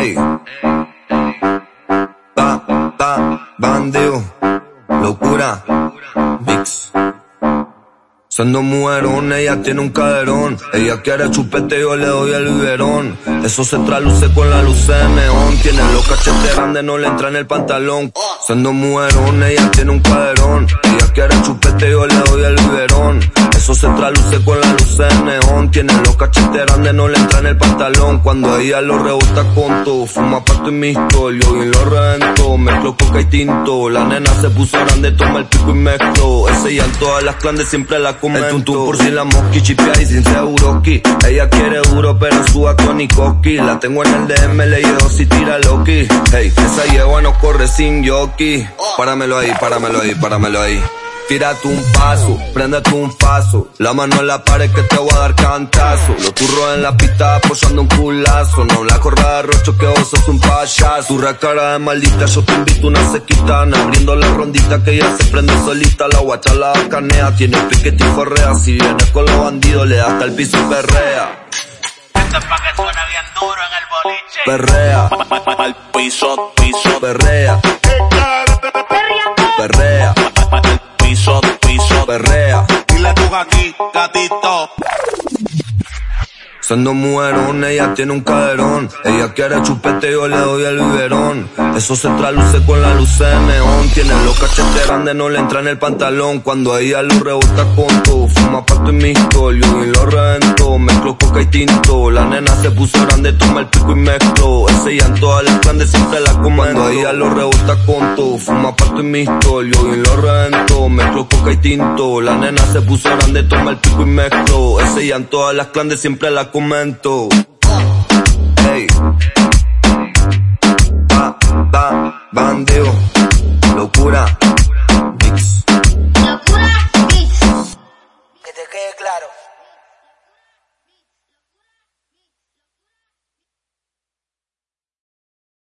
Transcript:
Ey. Ba, ba, bandeo. Locura. Vix. Siendo mujerón, ella tiene un caderón. Ella quiere chupete, yo le doy el biberón. Eso se traluce con la luz de neón. Tiene los cachetes grandes, no le entra en el pantalón. Siendo mujerón, ella tiene un caderón. Eso se traluce con la luz de neón. Tiene los cachetes grandes, no le entra en el pantalón. Cuando ella lo rebota con todo, fuma pato y misto. Yo y lo revento, mezclo coca y tinto. La nena se puso grande, toma el pico y mezclo. Ese ya en todas las clandes siempre la comento. El tuntún por si la mosqui chipia y sin seguroki. Ella quiere duro, pero suba con Nikoki. La tengo en el DM, le llevo si tira Loki. Hey, esa yegua no corre sin jockey. Páramelo ahí, páramelo ahí, páramelo ahí. Tírate un paso, préndete un paso. La mano en la pared que te voy a dar cantazo. Los turros en la pista apoyando un culazo. No la corra de rocho que vos sos un payaso. Tu cara de maldita, yo te invito una sequita. Abriendo la rondita que ya se prende solita. La guacha la canea, tiene piquete y forrea. Si vienes con los bandidos, le das hasta el piso y perrea. Esto es pa' que suene bien duro en el boliche. Perrea, Al piso, piso, perrea, all. Gatito. Siendo mujerón, ella tiene un caderón. Ella quiere chupete, yo le doy el biberón. Eso se traluce con la luz de neón. Tiene los cachetes grandes, no le entra en el pantalón. Cuando ella lo rebota con todo, fuma pato y misto. Yo y lo revento, mezclo coca y tinto. La nena se puso grande, toma el pico y mezclo. Ese todas las grandes siempre la comando. Cuando ella lo rebota con todo, fuma pato y misto. Yo y lo revento, mezclo coca y tinto. La nena se puso grande, toma el pico y mezclo. Ese en todas las clandes siempre la comento. Hey. Ba, ba, bandeo. Locura.